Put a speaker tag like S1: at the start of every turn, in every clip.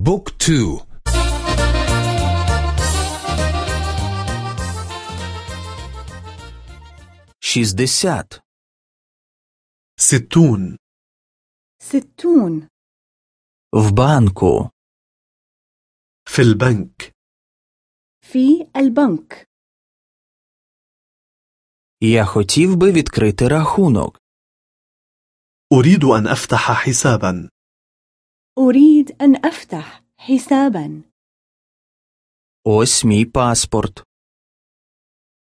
S1: بوك تو
S2: شيزدسات
S3: ستون
S4: ستون
S2: в банку
S3: في البنك
S4: في البنك
S2: Я хотів би відкрити рахунок.
S3: أريد أن أفتح حسابا
S4: أريد أن أفتح حسابا
S2: Ось мій паспорт.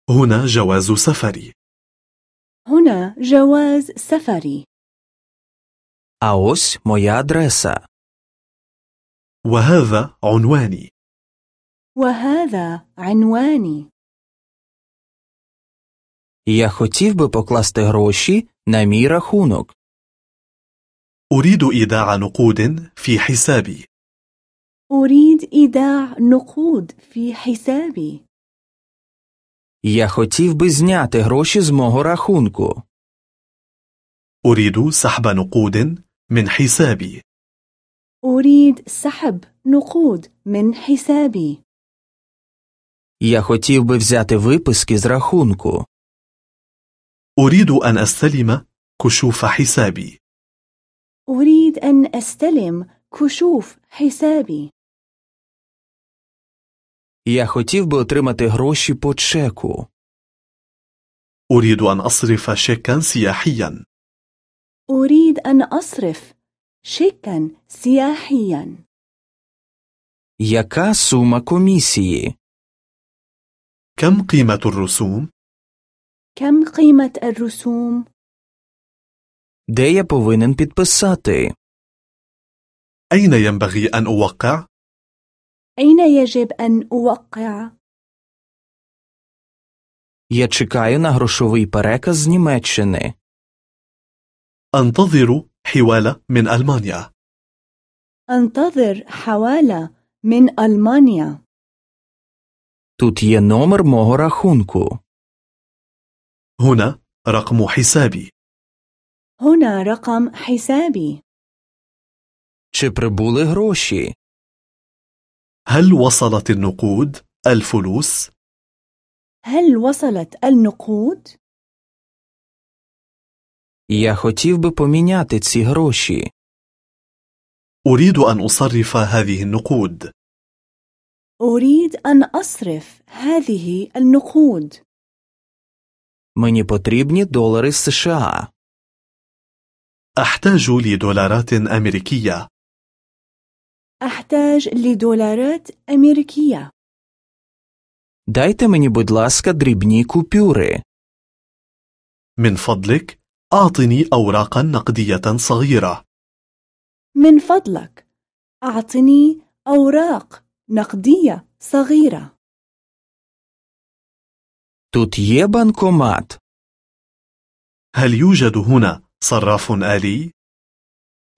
S3: هنا جواز سفري
S4: هنا جواز سفري
S2: А ось моя адреса.
S3: وهذا عنواني
S4: وهذا عنواني
S2: Я хотів би покласти гроші на мій рахунок.
S3: أريد إيداع نقود في حسابي
S4: أريد إيداع نقود في حسابي
S2: Я хотів би зняти гроші з мого рахунку.
S3: أريد سحب نقود من حسابي
S4: أريد سحب نقود من حسابي
S2: Я хотів би взяти виписки з рахунку.
S3: أريد أن أستلم كشوف حسابي
S4: أريد أن أستلم كشوف حسابي
S2: Я хотів би отримати гроші по чеку.
S3: أريد أن أصرف شيكا سياحيا
S4: أريد أن أصرف شيكا سياحيا
S2: Яка сума комісії?
S3: كم قيمة الرسوم؟
S4: كم قيمة الرسوم؟
S2: Де я повинен підписати?
S3: أين ينبغي أن أوقع؟
S4: أين يجب أن أوقع؟
S2: Я чекаю на грошовий переказ з Німеччини.
S3: أنتظر حوالة من ألمانيا
S4: أنتظر حوالة من ألمانيا
S2: Тут є номер мого рахунку.
S3: هنا رقم حسابي
S4: هنا رقم حسابي
S2: Чи прибули гроші?
S3: هل وصلت النقود الفلوس؟
S4: هل وصلت النقود؟
S2: Я хотів би поміняти ці гроші.
S3: أريد أن أصرف هذه النقود
S4: أريد أن أصرف هذه النقود
S2: Мені потрібні долари з США.
S3: أحتاج لدولارات أمريكية
S4: أحتاج لدولارات أمريكية
S2: Дайте мені, будь ласка, дрібні купюри.
S3: من فضلك أعطني أوراقا نقدية صغيرة
S4: من فضلك أعطني أوراق نقدية صغيرة
S2: Тут є банкомат.
S3: هل يوجد هنا صراف آلي؟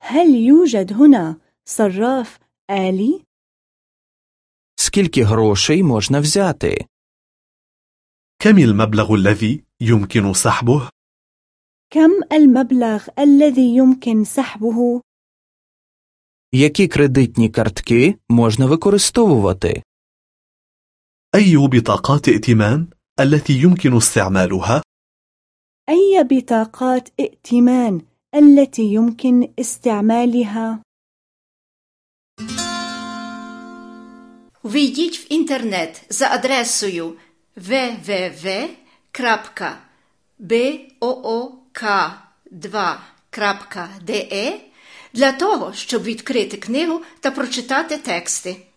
S4: هل يوجد هنا صراف آلي؟
S2: Скільки грошей можна взяти?
S3: كم المبلغ الذي يمكن سحبه؟
S4: كم المبلغ الذي يمكن سحبه؟
S2: Які кредитні картки можна використовувати?
S3: أي بطاقات ائتمان التي يمكن استعمالها؟
S4: أي بطاقات ائتمان التي يمكن استعمالها؟
S5: Ввійдіть в інтернет за адресою www.book2.de для того, щоб відкрити книгу та прочитати тексти.